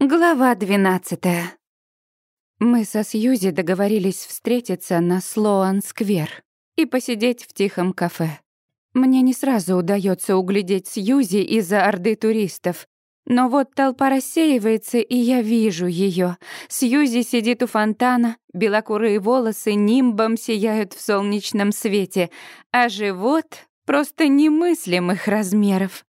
Глава двенадцатая. Мы со Сьюзи договорились встретиться на Слоан-сквер и посидеть в тихом кафе. Мне не сразу удается углядеть Сьюзи из-за орды туристов, но вот толпа рассеивается, и я вижу ее. Сьюзи сидит у фонтана, белокурые волосы нимбом сияют в солнечном свете, а живот просто немыслимых размеров.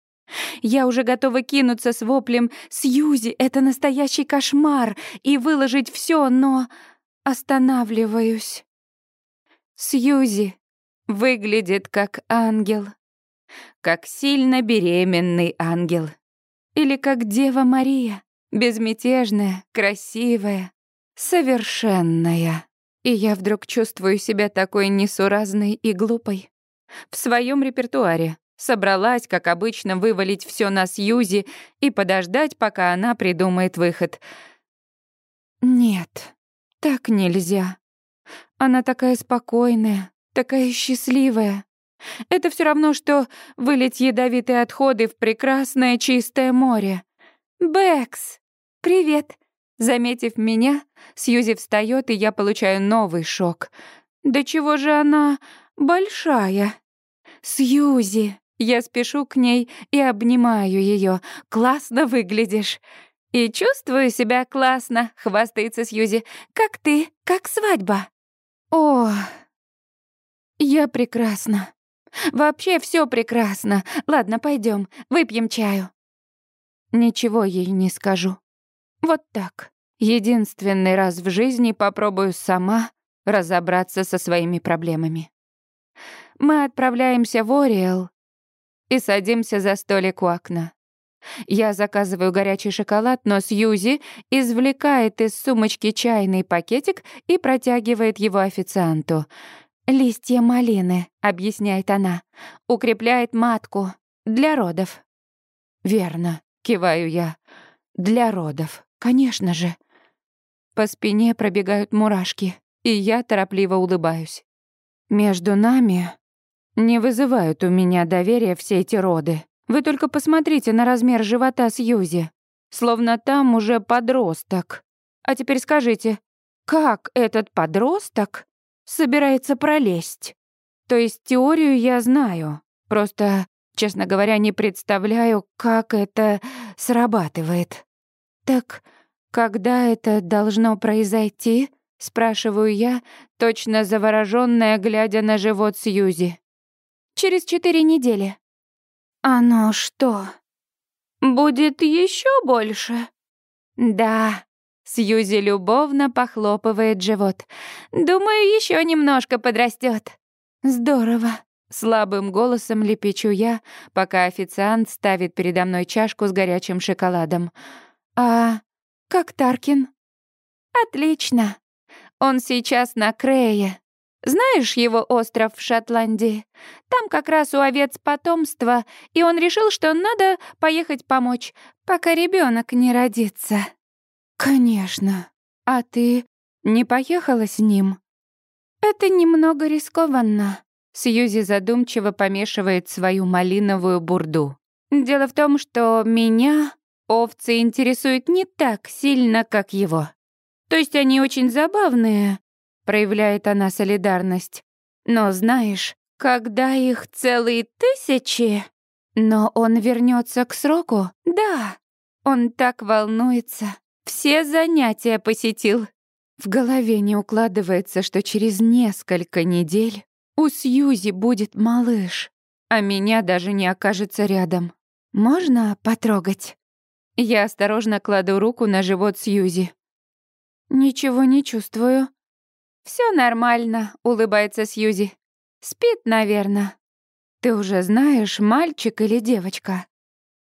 Я уже готова кинуться с воплем «Сьюзи, это настоящий кошмар!» и выложить все, но останавливаюсь. Сьюзи выглядит как ангел, как сильно беременный ангел. Или как Дева Мария, безмятежная, красивая, совершенная. И я вдруг чувствую себя такой несуразной и глупой. В своем репертуаре Собралась, как обычно, вывалить все на Сьюзи и подождать, пока она придумает выход. Нет, так нельзя. Она такая спокойная, такая счастливая. Это все равно, что вылить ядовитые отходы в прекрасное чистое море. «Бэкс! Привет!» Заметив меня, Сьюзи встает, и я получаю новый шок. Да чего же она большая? Сьюзи, я спешу к ней и обнимаю ее. «Классно выглядишь!» «И чувствую себя классно», — хвастается Сьюзи. «Как ты? Как свадьба?» «О, я прекрасна. Вообще все прекрасно. Ладно, пойдем, выпьем чаю». Ничего ей не скажу. Вот так. Единственный раз в жизни попробую сама разобраться со своими проблемами. Мы отправляемся в Ориэл, и садимся за столик у окна. Я заказываю горячий шоколад, но Сьюзи извлекает из сумочки чайный пакетик и протягивает его официанту. «Листья малины», — объясняет она, — «укрепляет матку для родов». «Верно», — киваю я. «Для родов, конечно же». По спине пробегают мурашки, и я торопливо улыбаюсь. Между нами не вызывают у меня доверия все эти роды. Вы только посмотрите на размер живота Сьюзи. Словно там уже подросток. А теперь скажите, как этот подросток собирается пролезть? То есть теорию я знаю. Просто, честно говоря, не представляю, как это срабатывает. Так когда это должно произойти? Спрашиваю я, точно заворожённая, глядя на живот Сьюзи. Через четыре недели». «Оно что, будет еще больше?» «Да», — Сьюзи любовно похлопывает живот. «Думаю, еще немножко подрастет. «Здорово», — слабым голосом лепечу я, пока официант ставит передо мной чашку с горячим шоколадом. «А как Таркин?» «Отлично. Он сейчас на Крее. Знаешь его остров в Шотландии? Там как раз у овец потомство, и он решил, что надо поехать помочь, пока ребенок не родится. Конечно. А ты не поехала с ним? Это немного рискованно. Сьюзи задумчиво помешивает свою малиновую бурду. Дело в том, что меня овцы интересуют не так сильно, как его. То есть они очень забавные, проявляет она солидарность. Но знаешь, когда их целые тысячи... Но он вернется к сроку? Да. Он так волнуется. Все занятия посетил. В голове не укладывается, что через несколько недель у Сьюзи будет малыш, а меня даже не окажется рядом. Можно потрогать? Я осторожно кладу руку на живот Сьюзи. Ничего не чувствую. Все нормально», — улыбается Сьюзи. «Спит, наверное». «Ты уже знаешь, мальчик или девочка?»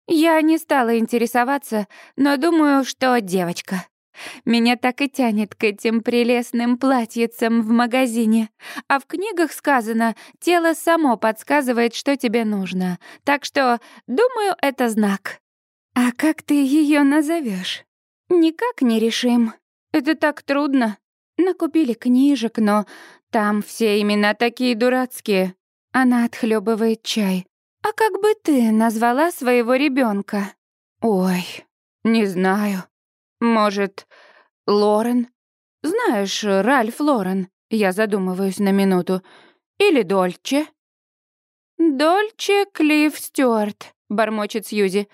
Я не стала интересоваться, но думаю, что девочка. Меня так и тянет к этим прелестным платьицам в магазине. А в книгах сказано, тело само подсказывает, что тебе нужно. Так что, думаю, это знак. А как ты ее назовешь? Никак не решим. Это так трудно. Накупили книжек, но там все имена такие дурацкие. Она отхлебывает чай. А как бы ты назвала своего ребенка? Ой, не знаю. Может, Лорен? Знаешь, Ральф Лорен. Я задумываюсь на минуту. Или Дольче? Дольче Клифф Стюарт, бормочет Сьюзи.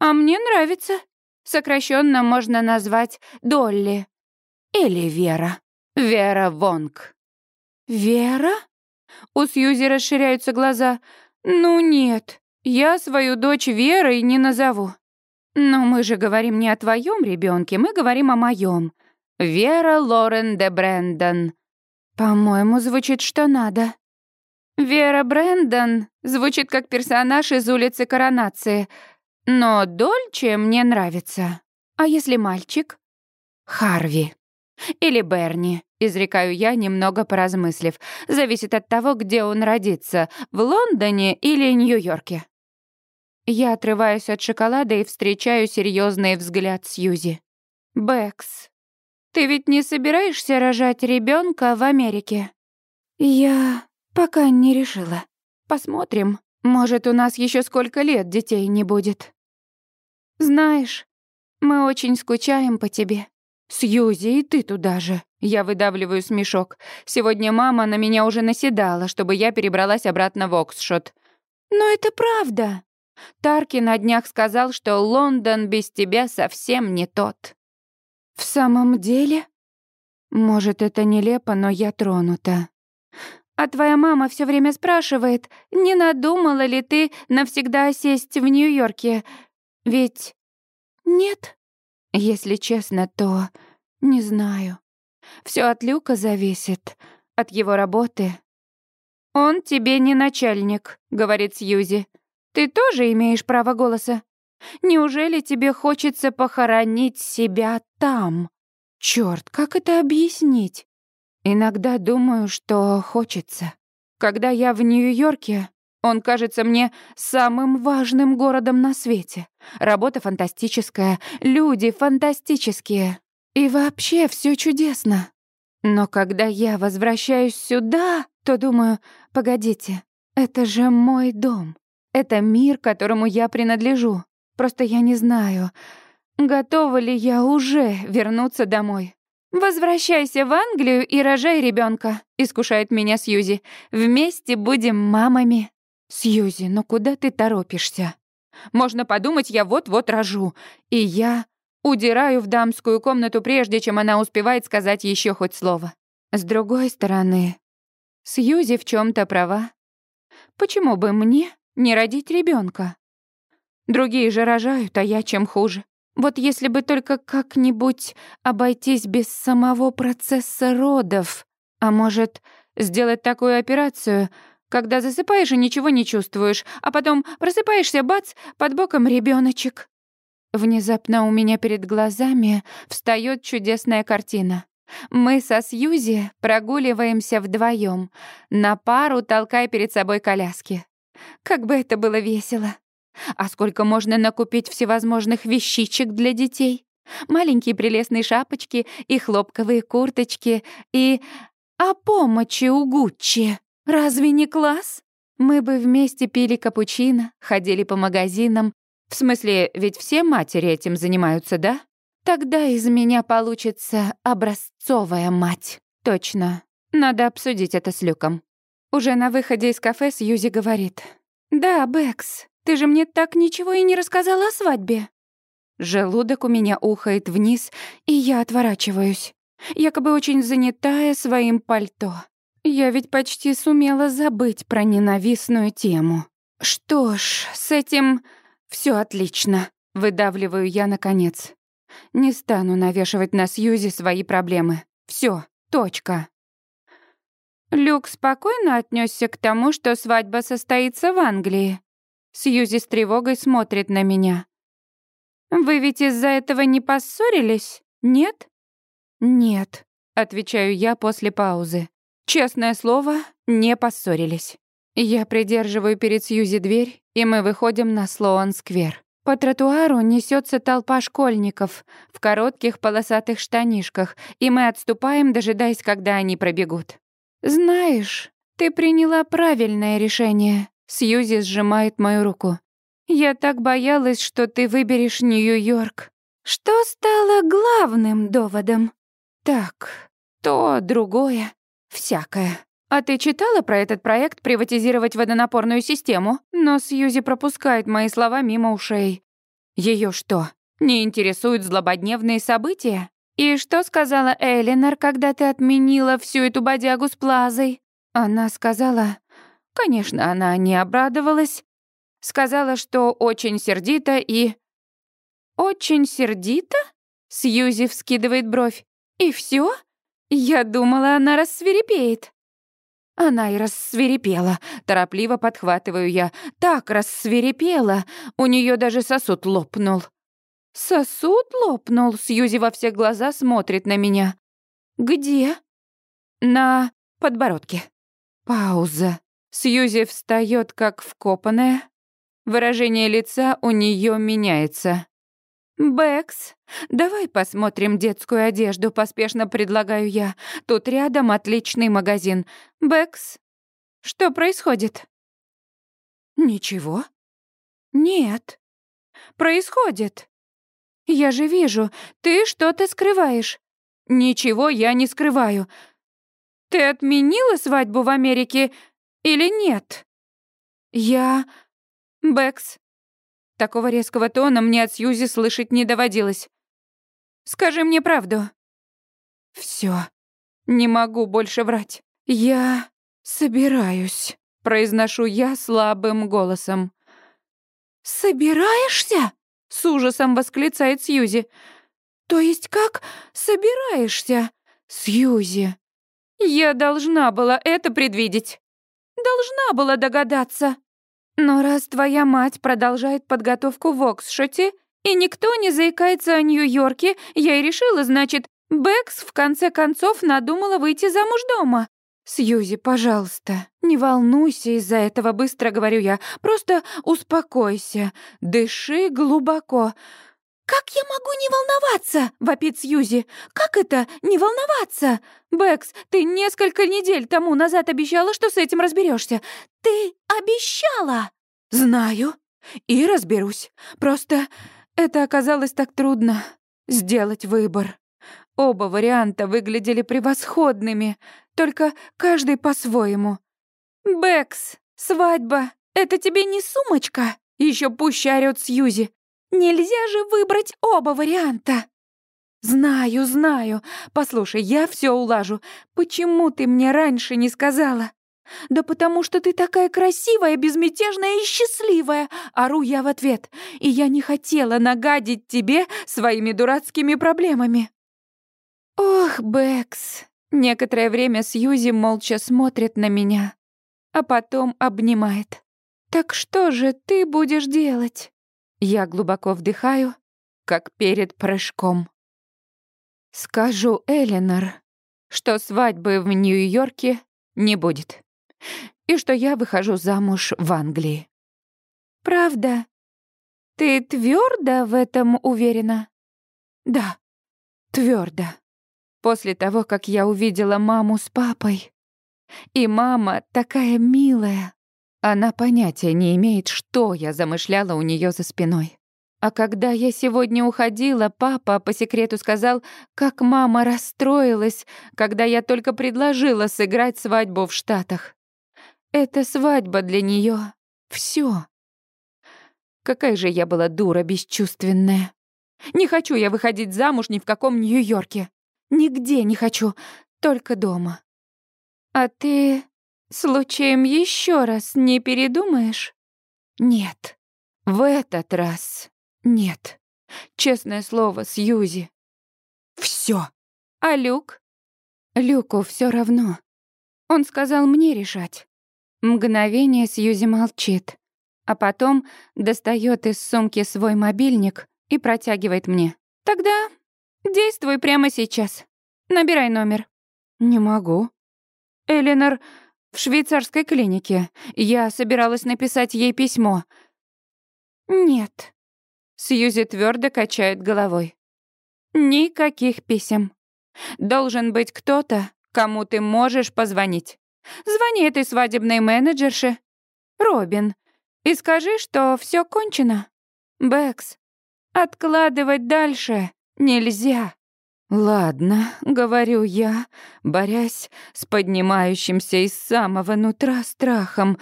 А мне нравится. Сокращенно можно назвать Долли. Или Вера. Вера Вонг. Вера? У Сьюзи расширяются глаза. Ну нет, я свою дочь Верой не назову. Но мы же говорим не о твоем ребенке, мы говорим о моем. Вера Лорен де Брэндон. По-моему, звучит что надо. Вера Брэндон звучит как персонаж из улицы Коронации. Но Дольче мне нравится. А если мальчик? Харви. Или Берни, изрекаю я, немного поразмыслив. Зависит от того, где он родится, в Лондоне или Нью-Йорке. Я отрываюсь от шоколада и встречаю серьезный взгляд Сьюзи. «Бэкс, ты ведь не собираешься рожать ребенка в Америке?» «Я пока не решила. Посмотрим. Может, у нас еще сколько лет детей не будет». «Знаешь, мы очень скучаем по тебе». «Сьюзи, и ты туда же». Я выдавливаю смешок. Сегодня мама на меня уже наседала, чтобы я перебралась обратно в Оксшот. «Но это правда». Тарки на днях сказал, что Лондон без тебя совсем не тот. «В самом деле?» «Может, это нелепо, но я тронута». «А твоя мама все время спрашивает, не надумала ли ты навсегда осесть в Нью-Йорке? Ведь...» «Нет?» Если честно, то не знаю. Все от Люка зависит, от его работы. «Он тебе не начальник», — говорит Сьюзи. «Ты тоже имеешь право голоса? Неужели тебе хочется похоронить себя там? Черт, как это объяснить? Иногда думаю, что хочется. Когда я в Нью-Йорке, он кажется мне самым важным городом на свете. Работа фантастическая, люди фантастические. И вообще все чудесно. Но когда я возвращаюсь сюда, то думаю, погодите, это же мой дом. Это мир, которому я принадлежу. Просто я не знаю, готова ли я уже вернуться домой. «Возвращайся в Англию и рожай ребенка, искушает меня Сьюзи. «Вместе будем мамами». «Сьюзи, ну куда ты торопишься? Можно подумать, я вот-вот рожу, и я удираю в дамскую комнату, прежде чем она успевает сказать еще хоть слово. С другой стороны, Сьюзи в чем то права. Почему бы мне не родить ребенка? Другие же рожают, а я чем хуже. Вот если бы только как-нибудь обойтись без самого процесса родов, а может, сделать такую операцию — когда засыпаешь и ничего не чувствуешь, а потом просыпаешься, бац, под боком ребеночек. Внезапно у меня перед глазами встает чудесная картина. Мы со Сьюзи прогуливаемся вдвоем, на пару толкая перед собой коляски. Как бы это было весело. А сколько можно накупить всевозможных вещичек для детей? Маленькие прелестные шапочки и хлопковые курточки, и... А помощи у Гуччи. Разве не класс? Мы бы вместе пили капучино, ходили по магазинам. В смысле, ведь все матери этим занимаются, да? Тогда из меня получится образцовая мать. Точно. Надо обсудить это с Люком. Уже на выходе из кафе Сьюзи говорит. «Да, Бэкс, ты же мне так ничего и не рассказала о свадьбе». Желудок у меня ухает вниз, и я отворачиваюсь. Якобы очень занятая своим пальто. Я ведь почти сумела забыть про ненавистную тему. Что ж, с этим все отлично, выдавливаю я наконец. Не стану навешивать на Сьюзи свои проблемы. Все, точка. Люк спокойно отнесся к тому, что свадьба состоится в Англии. Сьюзи с тревогой смотрит на меня. «Вы ведь из-за этого не поссорились, нет?» «Нет», — отвечаю я после паузы. Честное слово, не поссорились. Я придерживаю перед Сьюзи дверь, и мы выходим на Слоан-сквер. По тротуару несется толпа школьников в коротких полосатых штанишках, и мы отступаем, дожидаясь, когда они пробегут. «Знаешь, ты приняла правильное решение», — Сьюзи сжимает мою руку. «Я так боялась, что ты выберешь Нью-Йорк. Что стало главным доводом? Так, то, другое, всякое. А ты читала про этот проект приватизировать водонапорную систему? Но Сьюзи пропускает мои слова мимо ушей. Ее что, не интересуют злободневные события? И что сказала Элинор, когда ты отменила всю эту бодягу с Плазой? Она сказала... Конечно, она не обрадовалась. Сказала, что очень сердита и... «Очень сердита?» Сьюзи вскидывает бровь. «И все? Я думала, она рассверепеет». Она и рассверепела. Торопливо подхватываю я. Так рассверепела. У нее даже сосуд лопнул. Сосуд лопнул. Сьюзи во все глаза смотрит на меня. Где? На подбородке. Пауза. Сьюзи встает как вкопанная. Выражение лица у нее меняется. «Бэкс, давай посмотрим детскую одежду», — поспешно предлагаю я. «Тут рядом отличный магазин. Бэкс, что происходит?» «Ничего». «Нет». «Происходит». «Я же вижу, ты что-то скрываешь». «Ничего я не скрываю. Ты отменила свадьбу в Америке или нет?» «Я...» «Бэкс, Такого резкого тона мне от Сьюзи слышать не доводилось. «Скажи мне правду». Все, Не могу больше врать. Я собираюсь», — произношу я слабым голосом. «Собираешься?» — с ужасом восклицает Сьюзи. «То есть как собираешься?» «Сьюзи, я должна была это предвидеть. Должна была догадаться». Но раз твоя мать продолжает подготовку в Оксшоте, и никто не заикается о Нью-Йорке, я и решила, значит, Бэкс в конце концов надумала выйти замуж дома. Сьюзи, пожалуйста, не волнуйся из-за этого, быстро говорю я. Просто успокойся, дыши глубоко. «Как я могу не волноваться?» — вопит Сьюзи. «Как это не волноваться?» «Бэкс, ты несколько недель тому назад обещала, что с этим разберешься. Ты обещала!» «Знаю. И разберусь. Просто это оказалось так трудно — сделать выбор. Оба варианта выглядели превосходными, только каждый по-своему. «Бэкс, свадьба — это тебе не сумочка?» Еще пуще орёт Сьюзи. Нельзя же выбрать оба варианта. Знаю, знаю. Послушай, я все улажу. Почему ты мне раньше не сказала? Да потому что ты такая красивая, безмятежная и счастливая, ору я в ответ. И я не хотела нагадить тебе своими дурацкими проблемами. Ох, Бэкс. Некоторое время Сьюзи молча смотрит на меня, а потом обнимает. Так что же ты будешь делать? Я глубоко вдыхаю, как перед прыжком. Скажу Эленор, что свадьбы в Нью-Йорке не будет, и что я выхожу замуж в Англии. Правда? Ты твердо в этом уверена? Да, твердо. После того, как я увидела маму с папой. И мама такая милая. Она понятия не имеет, что я замышляла у нее за спиной. А когда я сегодня уходила, папа по секрету сказал, как мама расстроилась, когда я только предложила сыграть свадьбу в Штатах. Эта свадьба для нее все. Какая же я была дура бесчувственная. Не хочу я выходить замуж ни в каком Нью-Йорке. Нигде не хочу, только дома. А ты Случаем еще раз не передумаешь? Нет. В этот раз нет. Честное слово, Сьюзи. Все. А Люк? Люку все равно. Он сказал мне решать. Мгновение Сьюзи молчит, а потом достает из сумки свой мобильник и протягивает мне. Тогда действуй прямо сейчас. Набирай номер. Не могу. Эленор в швейцарской клинике. Я собиралась написать ей письмо. Нет. Сьюзи твердо качает головой. Никаких писем. Должен быть кто-то, кому ты можешь позвонить. Звони этой свадебной менеджерше, Робин, и скажи, что все кончено. Бэкс, Откладывать дальше нельзя. «Ладно», — говорю я, борясь с поднимающимся из самого нутра страхом.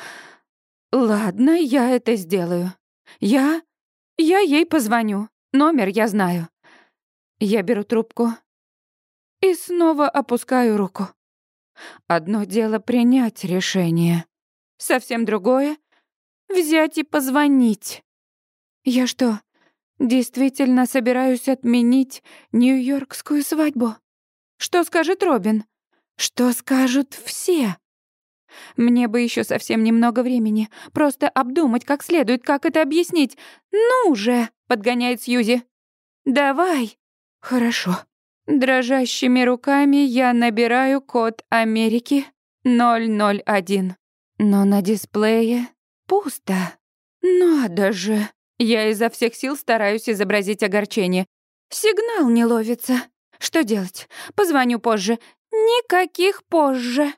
«Ладно, я это сделаю. Я... я ей позвоню. Номер я знаю». Я беру трубку и снова опускаю руку. Одно дело принять решение, совсем другое — взять и позвонить. Я что, Действительно собираюсь отменить нью-йоркскую свадьбу. Что скажет Робин? Что скажут все? Мне бы еще совсем немного времени. Просто обдумать как следует, как это объяснить. Ну же, подгоняет Сьюзи. Давай. Хорошо. Дрожащими руками я набираю код Америки 001. Но на дисплее пусто. Надо же. Я изо всех сил стараюсь изобразить огорчение. Сигнал не ловится. Что делать? Позвоню позже. Никаких позже.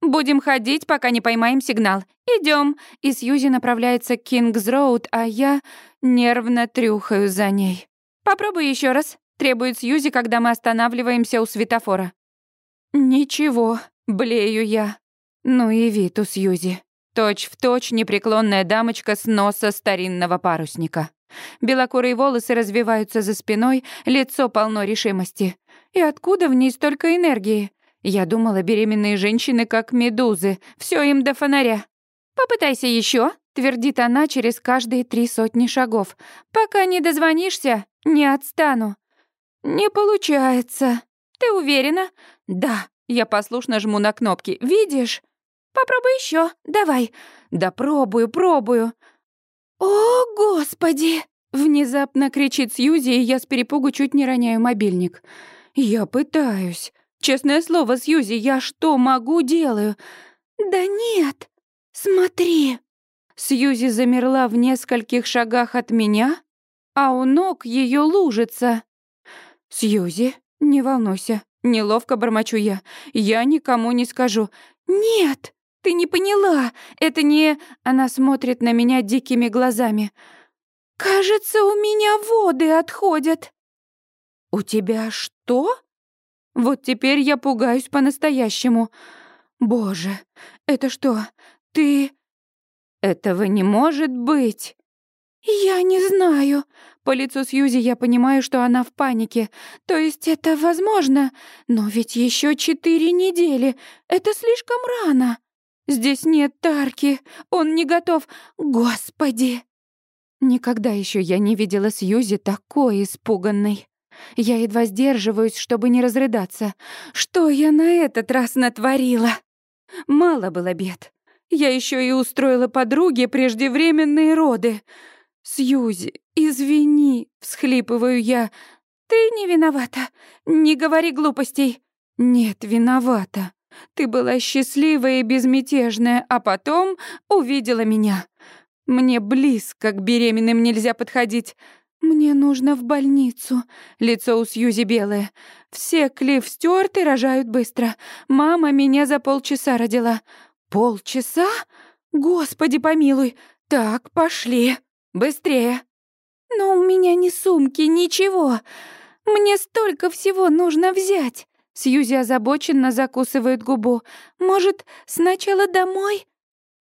Будем ходить, пока не поймаем сигнал. Идем. И Сьюзи направляется к Кингс-Роуд, а я нервно трюхаю за ней. Попробуй еще раз. Требует Сьюзи, когда мы останавливаемся у светофора. Ничего, блею я. Ну и вид у Сьюзи. Точь в точь непреклонная дамочка с носа старинного парусника. Белокурые волосы развиваются за спиной, лицо полно решимости. И откуда в ней столько энергии? Я думала, беременные женщины как медузы, все им до фонаря. Попытайся еще, твердит она через каждые три сотни шагов. Пока не дозвонишься, не отстану. Не получается. Ты уверена? Да. Я послушно жму на кнопки. Видишь? Попробуй еще, давай. Да пробую, пробую. О, господи! Внезапно кричит Сьюзи, и я с перепугу чуть не роняю мобильник. Я пытаюсь. Честное слово, Сьюзи, я что могу делаю? Да нет. Смотри. Сьюзи замерла в нескольких шагах от меня, а у ног ее лужица. Сьюзи, не волнуйся, неловко бормочу я. Я никому не скажу. Нет. Ты не поняла. Это не... Она смотрит на меня дикими глазами. Кажется, у меня воды отходят. У тебя что? Вот теперь я пугаюсь по-настоящему. Боже, это что? Ты... Этого не может быть. Я не знаю. По лицу Сьюзи я понимаю, что она в панике. То есть это возможно, но ведь еще четыре недели. Это слишком рано. Здесь нет Тарки, он не готов. Господи! Никогда еще я не видела Сьюзи такой испуганной. Я едва сдерживаюсь, чтобы не разрыдаться. Что я на этот раз натворила? Мало было бед. Я еще и устроила подруге преждевременные роды. Сьюзи, извини, всхлипываю я. Ты не виновата. Не говори глупостей. Нет, виновата. Ты была счастливая и безмятежная, а потом увидела меня. Мне близко к беременным нельзя подходить. Мне нужно в больницу. Лицо у Сьюзи белое. Все Клифф Стюарты рожают быстро. Мама меня за полчаса родила. Полчаса? Господи помилуй. Так, пошли. Быстрее. Но у меня ни сумки, ничего. Мне столько всего нужно взять. Сьюзи озабоченно закусывает губу. «Может, сначала домой?»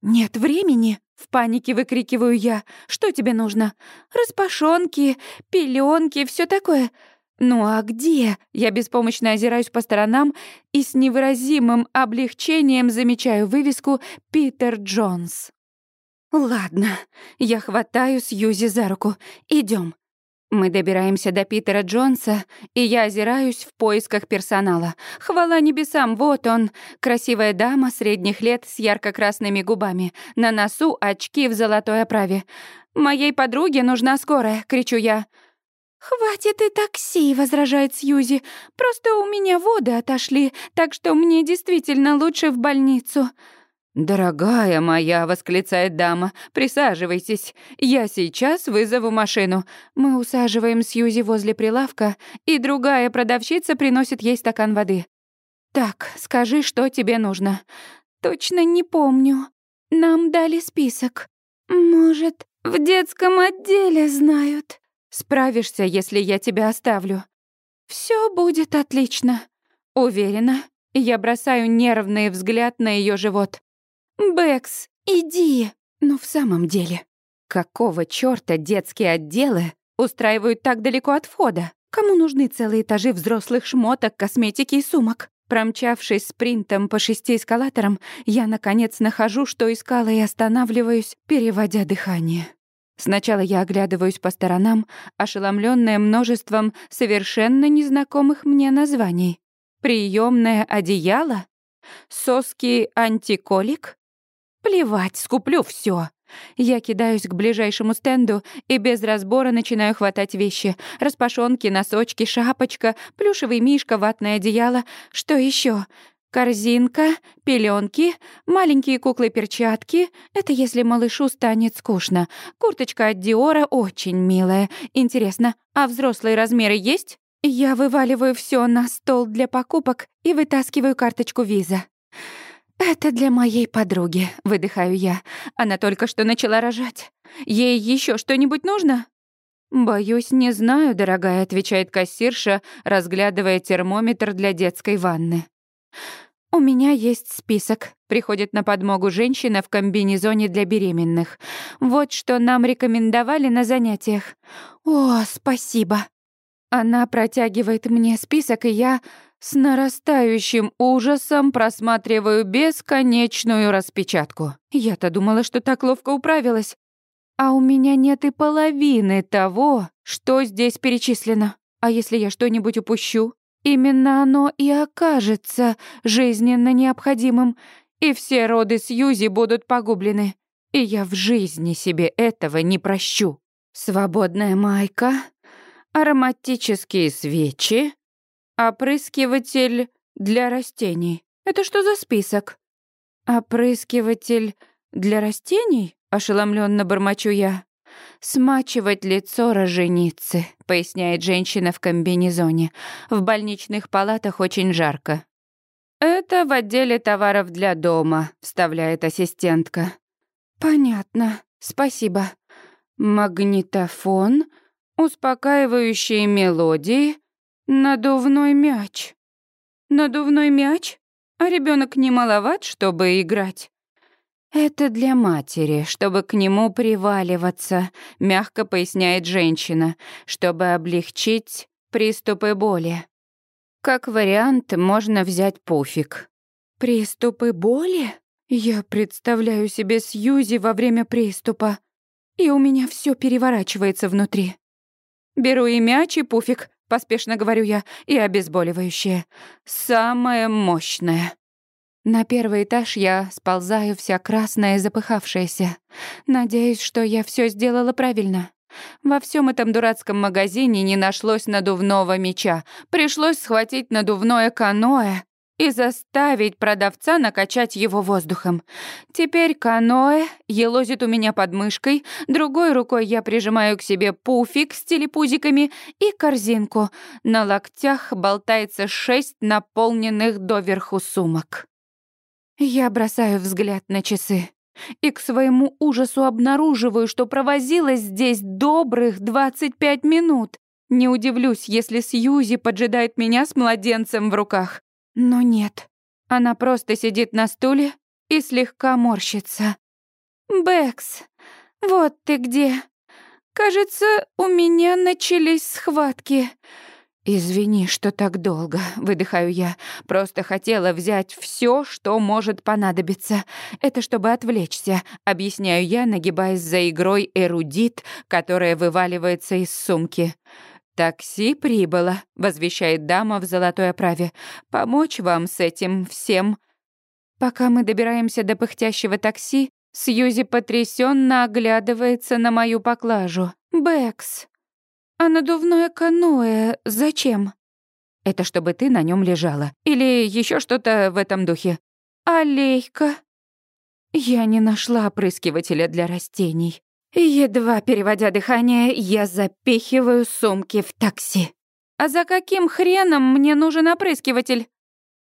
«Нет времени!» — в панике выкрикиваю я. «Что тебе нужно?» «Распашонки, пеленки, все такое». «Ну а где?» Я беспомощно озираюсь по сторонам и с невыразимым облегчением замечаю вывеску «Питер Джонс». «Ладно, я хватаю Сьюзи за руку. Идем. Мы добираемся до Питера Джонса, и я озираюсь в поисках персонала. Хвала небесам, вот он, красивая дама средних лет с ярко-красными губами, на носу очки в золотой оправе. «Моей подруге нужна скорая», — кричу я. «Хватит и такси», — возражает Сьюзи. «Просто у меня воды отошли, так что мне действительно лучше в больницу». «Дорогая моя», — восклицает дама, — «присаживайтесь. Я сейчас вызову машину». Мы усаживаем Сьюзи возле прилавка, и другая продавщица приносит ей стакан воды. «Так, скажи, что тебе нужно». «Точно не помню. Нам дали список. Может, в детском отделе знают». Справишься, если я тебя оставлю?» Все будет отлично. Уверена, я бросаю нервный взгляд на ее живот. «Бэкс, иди!» Но в самом деле, какого чёрта детские отделы устраивают так далеко от входа? Кому нужны целые этажи взрослых шмоток, косметики и сумок? Промчавшись спринтом по шести эскалаторам, я, наконец, нахожу, что искала, и останавливаюсь, переводя дыхание. Сначала я оглядываюсь по сторонам, ошеломленная множеством совершенно незнакомых мне названий. Приемное одеяло? Соски антиколик? Плевать, скуплю все. Я кидаюсь к ближайшему стенду и без разбора начинаю хватать вещи. Распашонки, носочки, шапочка, плюшевый мишка, ватное одеяло. Что еще? Корзинка, пеленки, маленькие куклы-перчатки. Это если малышу станет скучно. Курточка от Диора очень милая. Интересно, а взрослые размеры есть? Я вываливаю все на стол для покупок и вытаскиваю карточку виза. «Это для моей подруги», — выдыхаю я. Она только что начала рожать. Ей еще что-нибудь нужно? «Боюсь, не знаю, дорогая», — отвечает кассирша, разглядывая термометр для детской ванны. «У меня есть список», — приходит на подмогу женщина в комбинезоне для беременных. «Вот что нам рекомендовали на занятиях». «О, спасибо». Она протягивает мне список, и я с нарастающим ужасом просматриваю бесконечную распечатку. Я-то думала, что так ловко управилась. А у меня нет и половины того, что здесь перечислено. А если я что-нибудь упущу? Именно оно и окажется жизненно необходимым, и все роды Сьюзи будут погублены. И я в жизни себе этого не прощу. Свободная майка, ароматические свечи, Опрыскиватель для растений. Это что за список? Опрыскиватель для растений? Ошеломленно бормочу я. «Смачивать лицо роженицы», — поясняет женщина в комбинезоне. «В больничных палатах очень жарко». «Это в отделе товаров для дома», — вставляет ассистентка. «Понятно, спасибо. Магнитофон, успокаивающие мелодии, Надувной мяч. Надувной мяч? А ребенок не маловат, чтобы играть? Это для матери, чтобы к нему приваливаться, мягко поясняет женщина, чтобы облегчить приступы боли. Как вариант, можно взять пуфик. Приступы боли? Я представляю себе Сьюзи во время приступа, и у меня все переворачивается внутри. Беру и мяч, и пуфик, поспешно говорю я, и обезболивающее. Самое мощное. На первый этаж я сползаю вся красная запыхавшаяся. Надеюсь, что я все сделала правильно. Во всем этом дурацком магазине не нашлось надувного меча. Пришлось схватить надувное каноэ и заставить продавца накачать его воздухом. Теперь каноэ елозит у меня под мышкой, другой рукой я прижимаю к себе пуфик с телепузиками и корзинку. На локтях болтается шесть наполненных доверху сумок. Я бросаю взгляд на часы и к своему ужасу обнаруживаю, что провозилась здесь добрых 25 минут. Не удивлюсь, если Сьюзи поджидает меня с младенцем в руках. Но нет, она просто сидит на стуле и слегка морщится. «Бэкс, вот ты где. Кажется, у меня начались схватки». «Извини, что так долго», — выдыхаю я. «Просто хотела взять все, что может понадобиться. Это чтобы отвлечься», — объясняю я, нагибаясь за игрой «Эрудит», которая вываливается из сумки. «Такси прибыло», — возвещает дама в золотой оправе. «Помочь вам с этим всем». Пока мы добираемся до пыхтящего такси, Сьюзи потрясенно оглядывается на мою поклажу. «Бэкс, а надувное каноэ зачем?» «Это чтобы ты на нем лежала. Или еще что-то в этом духе». «Алейка». Я не нашла опрыскивателя для растений. Едва переводя дыхание, я запихиваю сумки в такси. «А за каким хреном мне нужен опрыскиватель?»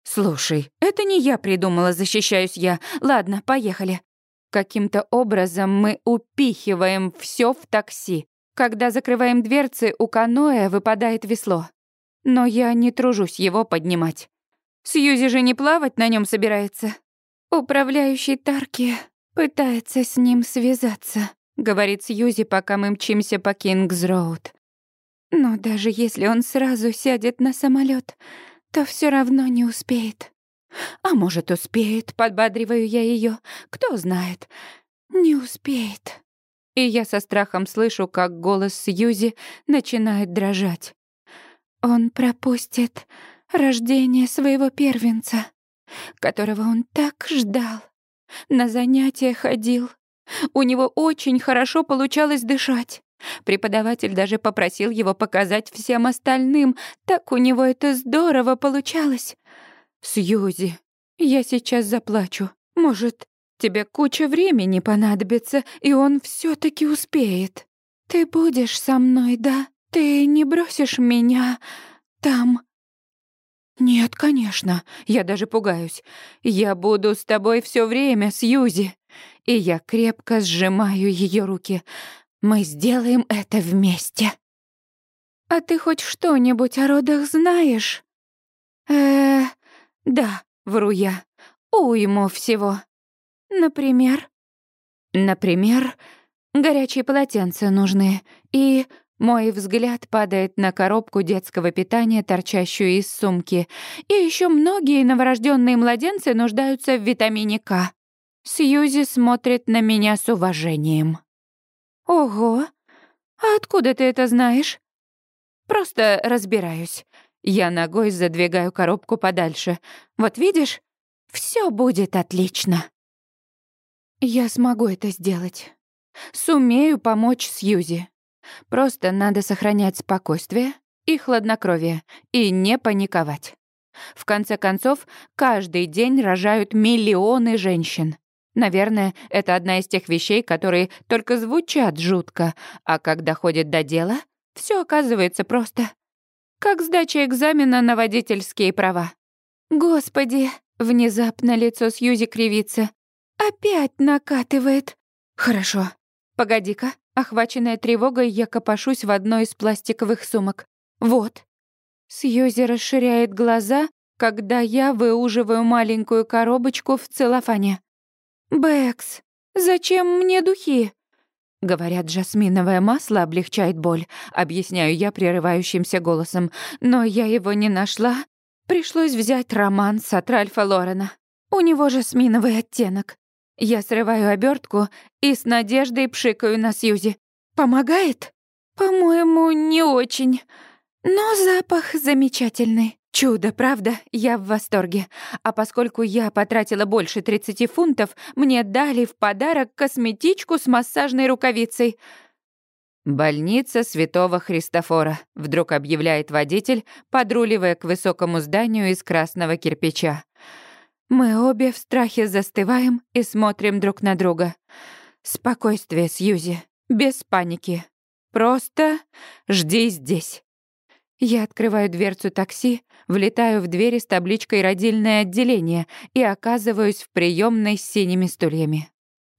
«Слушай, это не я придумала, защищаюсь я. Ладно, поехали». Каким-то образом мы упихиваем все в такси. Когда закрываем дверцы, у каноэ выпадает весло. Но я не тружусь его поднимать. Сьюзи же не плавать на нем собирается. Управляющий Тарки пытается с ним связаться, говорит Сьюзи, пока мы мчимся по Кингс-Роуд. Но даже если он сразу сядет на самолет, то все равно не успеет. А может, успеет, подбадриваю я ее. Кто знает. Не успеет. И я со страхом слышу, как голос Сьюзи начинает дрожать. Он пропустит рождение своего первенца, которого он так ждал. На занятия ходил. У него очень хорошо получалось дышать. Преподаватель даже попросил его показать всем остальным. Так у него это здорово получалось. «Сьюзи, я сейчас заплачу. Может, тебе куча времени понадобится, и он все таки успеет. Ты будешь со мной, да? Ты не бросишь меня там?» «Нет, конечно, я даже пугаюсь. Я буду с тобой все время, Сьюзи». И я крепко сжимаю ее руки. Мы сделаем это вместе. А ты хоть что-нибудь о родах знаешь? Э, да, вру я. Уйму всего. Например? Например, горячие полотенца нужны. И мой взгляд падает на коробку детского питания, торчащую из сумки. И еще многие новорожденные младенцы нуждаются в витамине К. Сьюзи смотрит на меня с уважением. «Ого! А откуда ты это знаешь?» «Просто разбираюсь. Я ногой задвигаю коробку подальше. Вот видишь, все будет отлично». «Я смогу это сделать. Сумею помочь Сьюзи. Просто надо сохранять спокойствие и хладнокровие, и не паниковать. В конце концов, каждый день рожают миллионы женщин. Наверное, это одна из тех вещей, которые только звучат жутко, а когда ходит до дела, все оказывается просто. Как сдача экзамена на водительские права. Господи, внезапно лицо Сьюзи кривится. Опять накатывает. Хорошо. Погоди-ка. Охваченная тревогой, я копошусь в одной из пластиковых сумок. Вот. Сьюзи расширяет глаза, когда я выуживаю маленькую коробочку в целлофане. «Бэкс, зачем мне духи?» Говорят, жасминовое масло облегчает боль, объясняю я прерывающимся голосом, но я его не нашла. Пришлось взять романс от Ральфа Лорена. У него жасминовый оттенок. Я срываю обертку и с надеждой пшикаю на Сьюзи. «Помогает?» «По-моему, не очень. Но запах замечательный». Чудо, правда? Я в восторге. А поскольку я потратила больше 30 фунтов, мне дали в подарок косметичку с массажной рукавицей. «Больница Святого Христофора», — вдруг объявляет водитель, подруливая к высокому зданию из красного кирпича. Мы обе в страхе застываем и смотрим друг на друга. Спокойствие, Сьюзи, без паники. Просто жди здесь. Я открываю дверцу такси, влетаю в двери с табличкой «Родильное отделение» и оказываюсь в приемной с синими стульями.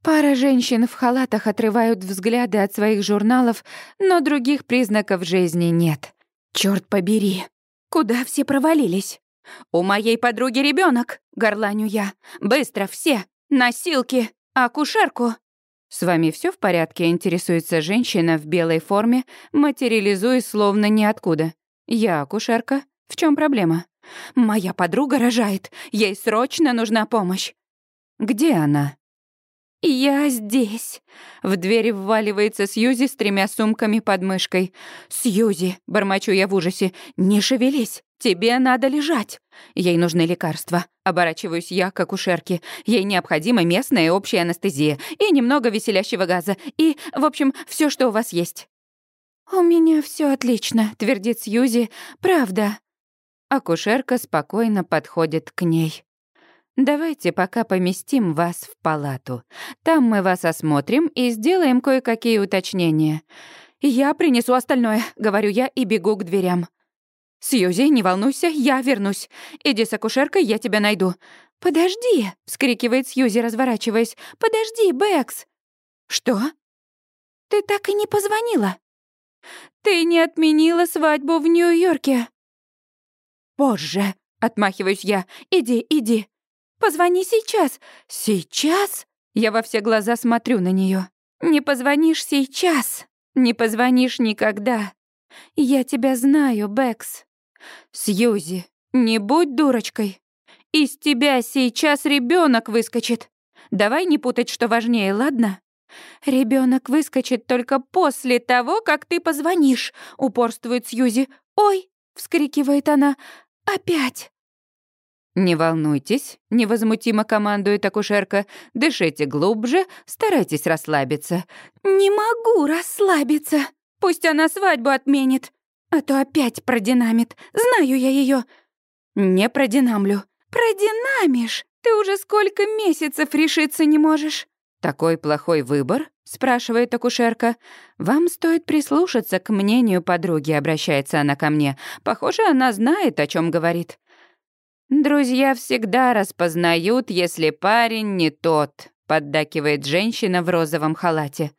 Пара женщин в халатах отрывают взгляды от своих журналов, но других признаков жизни нет. Черт побери! Куда все провалились? «У моей подруги ребенок, горланю я. «Быстро, все! Носилки! Акушерку!» «С вами все в порядке?» — интересуется женщина в белой форме, материализуясь словно ниоткуда. «Я акушерка. В чем проблема?» «Моя подруга рожает. Ей срочно нужна помощь». «Где она?» «Я здесь». В двери вваливается Сьюзи с тремя сумками под мышкой. «Сьюзи», — бормочу я в ужасе, — «не шевелись, тебе надо лежать». Ей нужны лекарства. Оборачиваюсь я к акушерке. Ей необходима местная общая анестезия и немного веселящего газа. И, в общем, все, что у вас есть. «У меня все отлично», — твердит Сьюзи. «Правда». Акушерка спокойно подходит к ней. «Давайте пока поместим вас в палату. Там мы вас осмотрим и сделаем кое-какие уточнения. Я принесу остальное», — говорю я и бегу к дверям. «Сьюзи, не волнуйся, я вернусь. Иди с акушеркой, я тебя найду». «Подожди!» — вскрикивает Сьюзи, разворачиваясь. «Подожди, Бэкс!» «Что?» «Ты так и не позвонила?» Ты не отменила свадьбу в Нью-Йорке. Позже, отмахиваюсь я. Иди, иди. Позвони сейчас. Сейчас? Я во все глаза смотрю на нее. Не позвонишь сейчас. Не позвонишь никогда. Я тебя знаю, Бэкс. Сьюзи, не будь дурочкой. Из тебя сейчас ребенок выскочит. Давай не путать, что важнее, ладно? Ребенок выскочит только после того, как ты позвонишь, упорствует Сьюзи. Ой, вскрикивает она. Опять. «Не волнуйтесь», — невозмутимо командует акушерка. «Дышите глубже, старайтесь расслабиться». «Не могу расслабиться. Пусть она свадьбу отменит, а то опять продинамит. Знаю я ее. «Не продинамлю». «Продинамишь? Ты уже сколько месяцев решиться не можешь?» «Такой плохой выбор?» — спрашивает акушерка. «Вам стоит прислушаться к мнению подруги», — обращается она ко мне. «Похоже, она знает, о чем говорит». «Друзья всегда распознают, если парень не тот», — поддакивает женщина в розовом халате.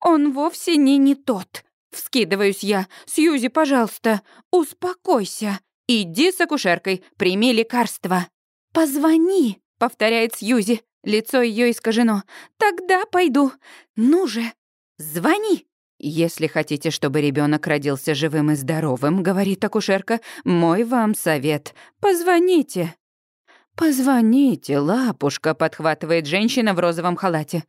«Он вовсе не не тот», — вскидываюсь я. «Сьюзи, пожалуйста, успокойся. Иди с акушеркой, прими лекарство». «Позвони», — повторяет Сьюзи. Лицо ее искажено. «Тогда пойду. Ну же, звони». «Если хотите, чтобы ребенок родился живым и здоровым, — говорит акушерка, — мой вам совет. Позвоните». «Позвоните, лапушка», — подхватывает женщина в розовом халате.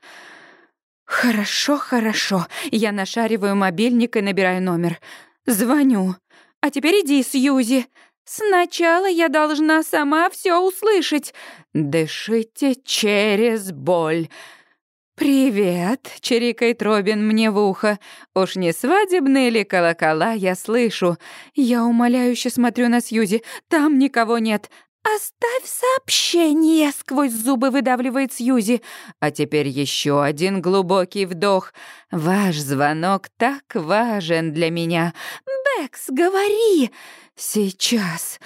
«Хорошо, хорошо. Я нашариваю мобильник и набираю номер. Звоню. А теперь иди, Сьюзи. Сначала я должна сама все услышать. Дышите через боль». «Привет», — чирикает Робин мне в ухо. «Уж не свадебные ли колокола я слышу?» Я умоляюще смотрю на Сьюзи. «Там никого нет». «Оставь сообщение», — сквозь зубы выдавливает Сьюзи. А теперь еще один глубокий вдох. «Ваш звонок так важен для меня». «Бэкс, говори!» «Сейчас.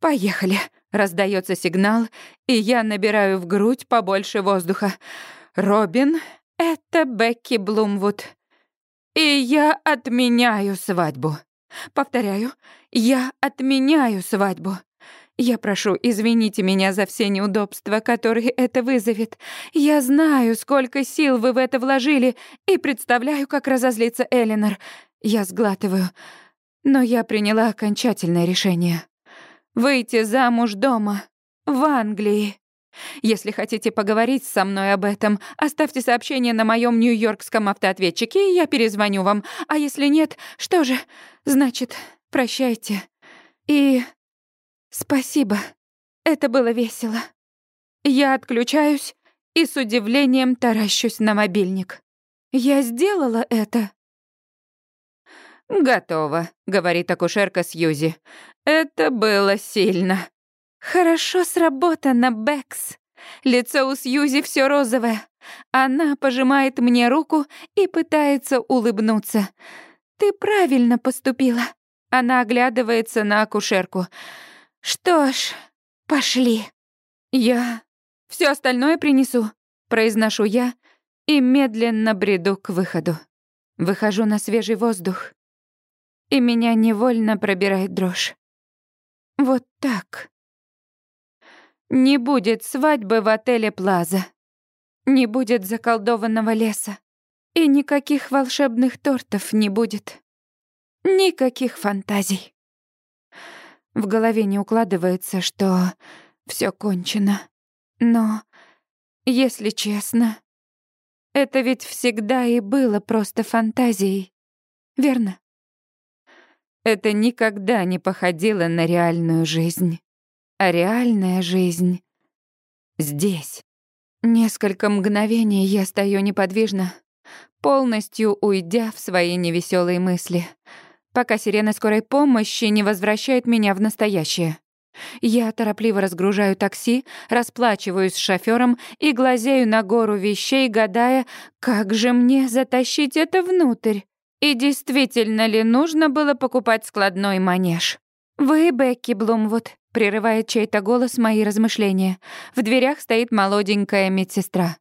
Поехали». Раздается сигнал, и я набираю в грудь побольше воздуха. Робин, это Бекки Блумвуд. И я отменяю свадьбу. Повторяю, я отменяю свадьбу. Я прошу, извините меня за все неудобства, которые это вызовет. Я знаю, сколько сил вы в это вложили, и представляю, как разозлится Элинор. Я сглатываю. Но я приняла окончательное решение. Выйти замуж дома, в Англии. Если хотите поговорить со мной об этом, оставьте сообщение на моем нью-йоркском автоответчике, и я перезвоню вам. А если нет, что же, значит, прощайте. И спасибо. Это было весело. Я отключаюсь и с удивлением таращусь на мобильник. Я сделала это. «Готово», — говорит акушерка Сьюзи. «Это было сильно». «Хорошо сработано, Бэкс». Лицо у Сьюзи все розовое. Она пожимает мне руку и пытается улыбнуться. «Ты правильно поступила». Она оглядывается на акушерку. «Что ж, пошли». «Я все остальное принесу», — произношу я и медленно бреду к выходу. Выхожу на свежий воздух, и меня невольно пробирает дрожь. Вот так. Не будет свадьбы в отеле Плаза. Не будет заколдованного леса. И никаких волшебных тортов не будет. Никаких фантазий. В голове не укладывается, что все кончено. Но, если честно, это ведь всегда и было просто фантазией. Верно? Это никогда не походило на реальную жизнь а реальная жизнь здесь. Несколько мгновений я стою неподвижно, полностью уйдя в свои невеселые мысли, пока сирена скорой помощи не возвращает меня в настоящее. Я торопливо разгружаю такси, расплачиваюсь с шофёром и глазею на гору вещей, гадая, как же мне затащить это внутрь. И действительно ли нужно было покупать складной манеж? Вы, Бекки Блумвуд, Прерывает чей-то голос мои размышления. В дверях стоит молоденькая медсестра.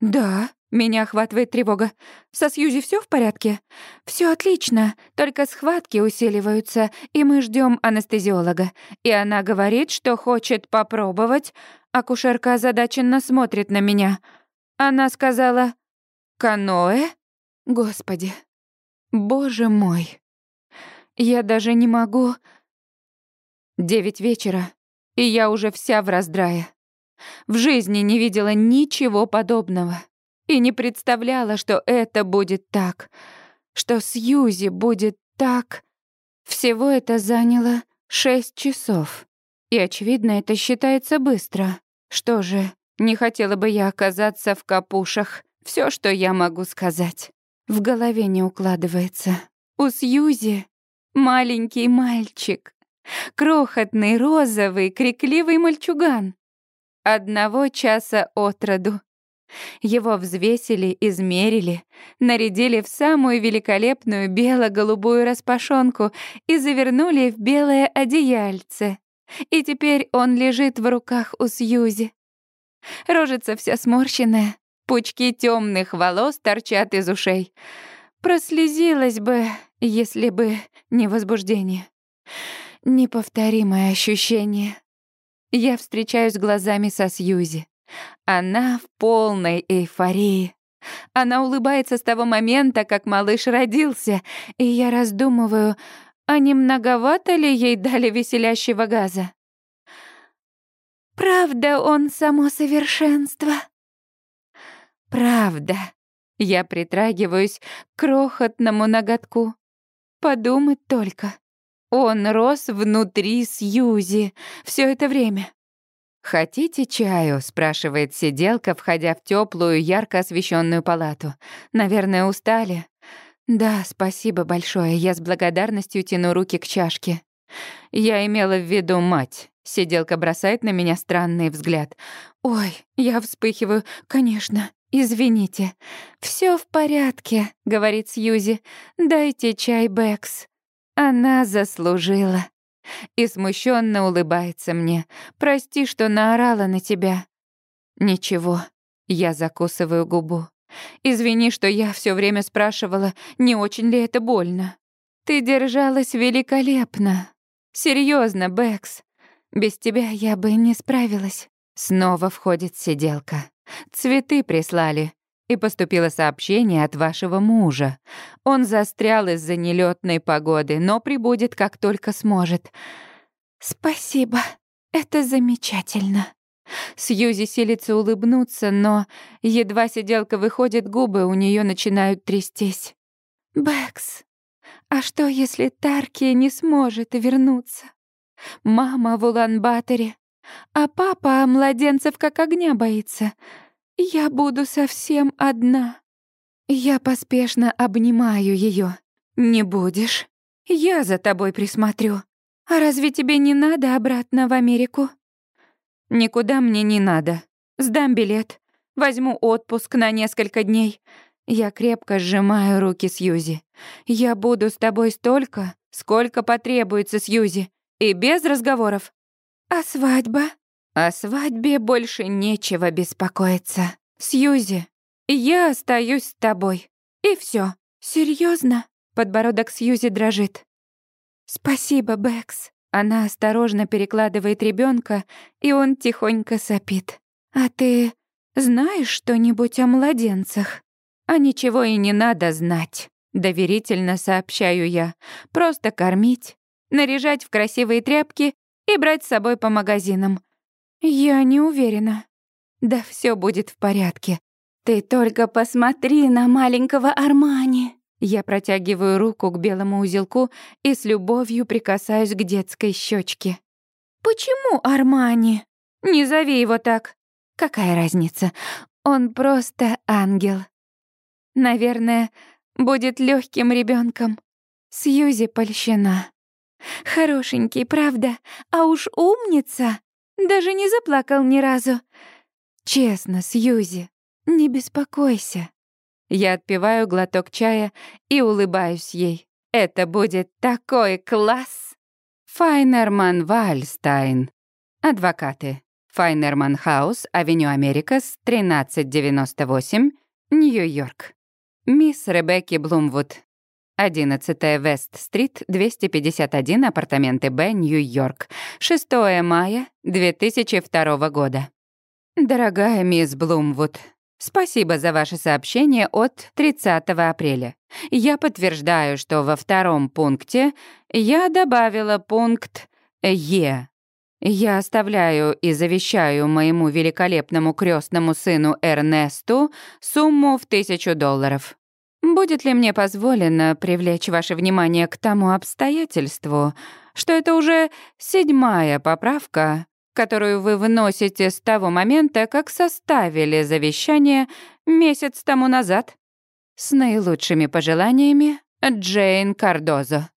«Да», Меня охватывает тревога. Со Сьюзи все в порядке? Все отлично, только схватки усиливаются, и мы ждем анестезиолога. И она говорит, что хочет попробовать. Акушерка озадаченно смотрит на меня. Она сказала «Каноэ?» Господи, боже мой. Я даже не могу... Девять вечера, и я уже вся в раздрае. В жизни не видела ничего подобного и не представляла, что это будет так, что с Юзи будет так. Всего это заняло шесть часов. И, очевидно, это считается быстро. Что же, не хотела бы я оказаться в капушах. Все, что я могу сказать. В голове не укладывается. У Сьюзи маленький мальчик. Крохотный, розовый, крикливый мальчуган. Одного часа от роду. Его взвесили, измерили, нарядили в самую великолепную бело-голубую распашонку и завернули в белое одеяльце. И теперь он лежит в руках у Сьюзи. Рожица вся сморщенная, пучки темных волос торчат из ушей. Прослезилась бы, если бы не возбуждение. Неповторимое ощущение. Я встречаюсь глазами со Сьюзи. Она в полной эйфории. Она улыбается с того момента, как малыш родился, и я раздумываю, а не многовато ли ей дали веселящего газа? Правда, он само совершенство. Правда. Я притрагиваюсь к крохотному ноготку. Подумать только. Он рос внутри Сьюзи все это время. «Хотите чаю?» — спрашивает сиделка, входя в теплую, ярко освещенную палату. «Наверное, устали?» «Да, спасибо большое. Я с благодарностью тяну руки к чашке». «Я имела в виду мать». Сиделка бросает на меня странный взгляд. «Ой, я вспыхиваю. Конечно. Извините. Все в порядке», — говорит Сьюзи. «Дайте чай, Бэкс». Она заслужила и смущенно улыбается мне. «Прости, что наорала на тебя». «Ничего». Я закусываю губу. «Извини, что я все время спрашивала, не очень ли это больно». «Ты держалась великолепно. Серьезно, Бэкс. Без тебя я бы не справилась». Снова входит сиделка. «Цветы прислали и поступило сообщение от вашего мужа. Он застрял из-за нелетной погоды, но прибудет, как только сможет. Спасибо, это замечательно. Сьюзи силится улыбнуться, но едва сиделка выходит, губы у нее начинают трястись. Бэкс, а что, если Тарки не сможет вернуться? Мама в Улан-Баторе, а папа младенцев как огня боится — я буду совсем одна. Я поспешно обнимаю ее. Не будешь? Я за тобой присмотрю. А разве тебе не надо обратно в Америку? Никуда мне не надо. Сдам билет. Возьму отпуск на несколько дней. Я крепко сжимаю руки Сьюзи. Я буду с тобой столько, сколько потребуется, Сьюзи. И без разговоров. А свадьба? О свадьбе больше нечего беспокоиться. Сьюзи, я остаюсь с тобой. И все. Серьезно? Подбородок Сьюзи дрожит. Спасибо, Бэкс. Она осторожно перекладывает ребенка, и он тихонько сопит. А ты знаешь что-нибудь о младенцах? А ничего и не надо знать. Доверительно сообщаю я. Просто кормить, наряжать в красивые тряпки и брать с собой по магазинам. «Я не уверена». «Да все будет в порядке. Ты только посмотри на маленького Армани». Я протягиваю руку к белому узелку и с любовью прикасаюсь к детской щечке. «Почему Армани? Не зови его так. Какая разница? Он просто ангел. Наверное, будет легким ребенком. Сьюзи польщена. Хорошенький, правда? А уж умница. Даже не заплакал ни разу. Честно, Сьюзи, не беспокойся. Я отпиваю глоток чая и улыбаюсь ей. Это будет такой класс! Файнерман Вальстайн. Адвокаты. Файнерман Хаус, Авеню Америкас, 1398, Нью-Йорк. Мисс Ребекки Блумвуд. 11 Вест-стрит, 251, апартаменты Б, Нью-Йорк. 6 мая 2002 года. Дорогая мисс Блумвуд, спасибо за ваше сообщение от 30 апреля. Я подтверждаю, что во втором пункте я добавила пункт «Е». Я оставляю и завещаю моему великолепному крестному сыну Эрнесту сумму в тысячу долларов. Будет ли мне позволено привлечь ваше внимание к тому обстоятельству, что это уже седьмая поправка, которую вы вносите с того момента, как составили завещание месяц тому назад? С наилучшими пожеланиями, Джейн Кардозо.